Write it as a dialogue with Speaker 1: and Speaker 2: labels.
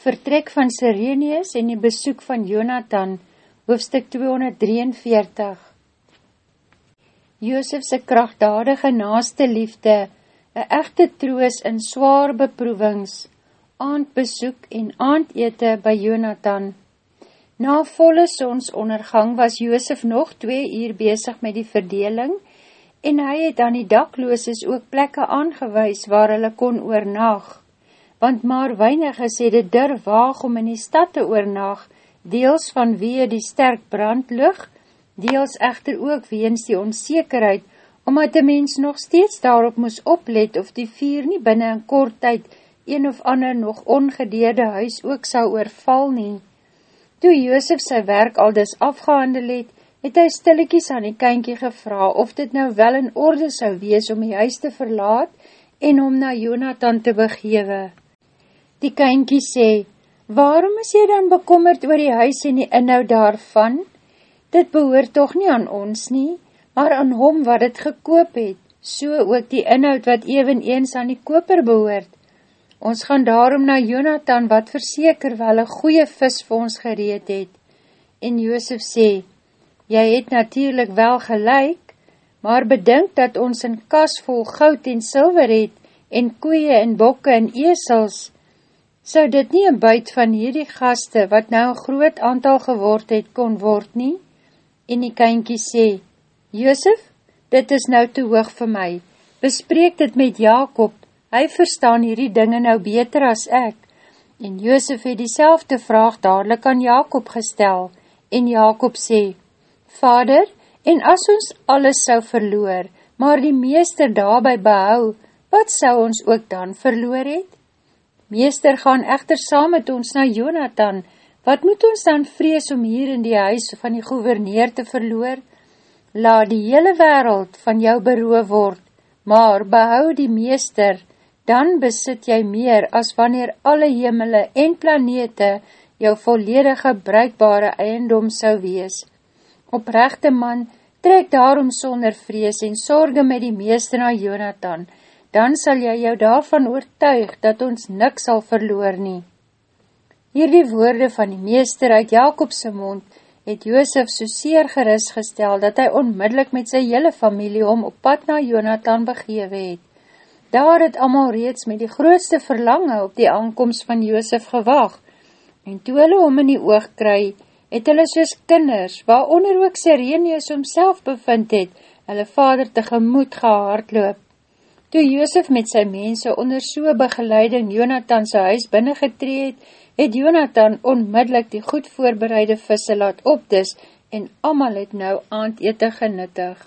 Speaker 1: Vertrek van Sirenius en die besoek van Jonathan, hoofstuk 243 Joosefse krachtdadige naaste liefde, een echte troos in zwaar beproevings, aandbesoek en aandete by Jonathan. Na volle sonsondergang was Joosef nog twee uur bezig met die verdeling en hy het aan die daklooses ook plekke aangewys waar hulle kon oornaag want maar weinig is het het dur waag om in die stad te oornaag, deels van wie die sterk brandlug, deels echter ook weens die onzekerheid, omdat die mens nog steeds daarop moes oplet of die vier nie binnen in kort tyd een of ander nog ongedeerde huis ook sou oorval nie. Toe Joosef sy werk al dis afgehandel het, het hy stillekies aan die kynkie gevra of dit nou wel in orde sou wees om die huis te verlaat en om na Jonathan te begewe. Die kynkie sê, waarom is jy dan bekommerd oor die huis en die inhoud daarvan? Dit behoor toch nie aan ons nie, maar aan hom wat het gekoop het, so ook die inhoud wat even eens aan die koper behoort. Ons gaan daarom na Jonathan wat verseker wel een goeie vis vir ons gereed het. En Joosef sê, jy het natuurlijk wel gelijk, maar bedink dat ons een kas vol goud en silver het, en koeie en bokke en esels, Sou dit nie een buit van hierdie gaste, wat nou een groot aantal geword het, kon word nie? En die kynkie sê, Joosef, dit is nou te hoog vir my. Bespreek dit met Jacob, hy verstaan hierdie dinge nou beter as ek. En Joosef het die vraag dadelijk aan Jacob gestel, en Jacob sê, Vader, en as ons alles sou verloor, maar die meester daarby behou, wat sou ons ook dan verloor het? Meester gaan echter saam met ons na Jonathan, wat moet ons dan vrees om hier in die huis van die gouverneer te verloor? Laat die hele wereld van jou beroof word, maar behou die meester, dan besit jy meer as wanneer alle hemele en planete jou volledige bruikbare eiendom sou wees. Oprechte man, trek daarom sonder vrees en sorge met die meester na Jonathan, dan sal jy jou daarvan oortuig, dat ons niks sal verloor nie. Hierdie woorde van die meester uit Jacobse mond, het Joosef so seer geris gestel, dat hy onmiddellik met sy hele familie om op pad na Jonathan begewe het. Daar het allemaal reeds met die grootste verlange op die aankomst van Joosef gewag, en toe hulle om in die oog kry, het hulle soos kinders, waaronder ook Sirenius homself bevind het, hulle vader tegemoet gehaardloop. Toe Joosef met sy mense onder so begeleiding Jonathan sy huis binnengetreed, het Jonathan onmiddellik die goed voorbereide visse laat opdis en amal het nou aand ete genuttig.